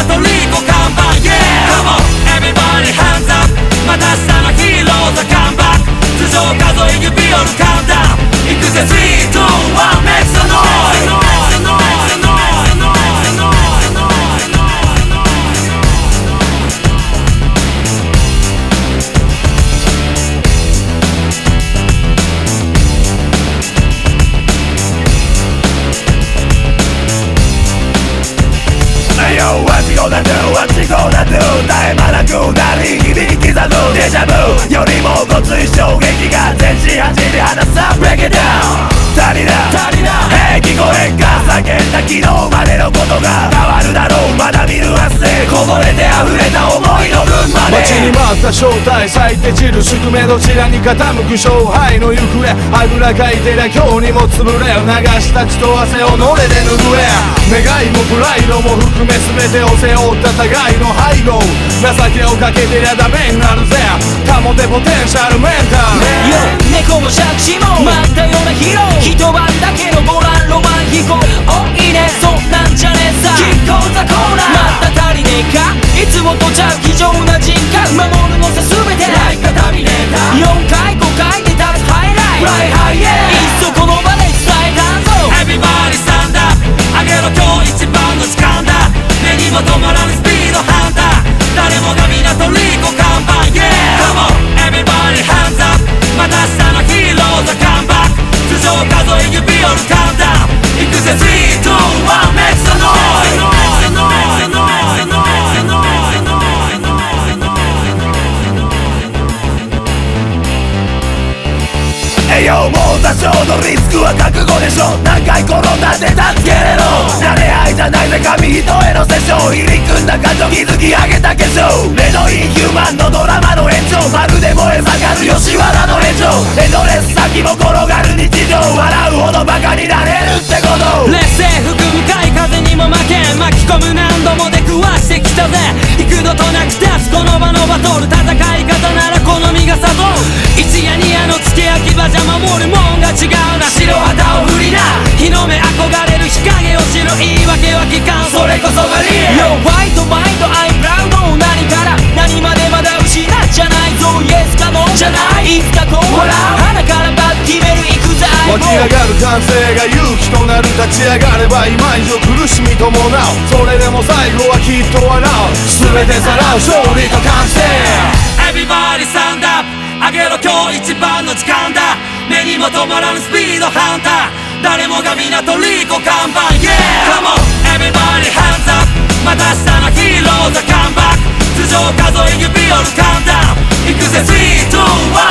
católica. 絶え間なくなり響き刻むデジャブよりもごつい衝撃が全身走り離さ Break it down 足りな足りな Hey 聞こえんか叫んだ昨日まのことが変わるだろう。まだ見る明日こぼれて溢れた思いの分まで。待ちに待った正体咲いて散る宿命どちらに傾く勝敗の行方。あぐらかいてりゃ今日にも潰れ流した血と汗をのれで拭え。願いもプライドも含め全てを背負った互いの背後。情けをかけてりゃダメになるぜ。保てポテンシャルメンタル。よ猫も借子も。待ったようなヒーロー。一晩だけのボかいつもとちゃう非常な人格守るのさ全てライカタミネーター4回5回で立つハイライトフライハイエーいっそこの場で noise 栄養も多少のリスクは覚悟でしょ。何回転んだって助けれろ。慣れ合いじゃないぜ紙一重のセッション入り組んだ感情築き上げた化粧。目のインヒューマンのドラマの延長まるで燃え盛る吉原の炎上。エドレス先も転ががる歓声が勇気となる立ち上がれば今以上苦しみ伴うそれでも最後はきっと笑う全てさらう勝利と完成 Everybody stand up! 上げろ今日一番の時間だ目にも止まらぬスピードハンター。誰もが港リコ看板 Yeah! Come on! Everybody hands up! また明日のヒーローズカムバック。頭上数え指折るカウンダウン行くぜ3、2、1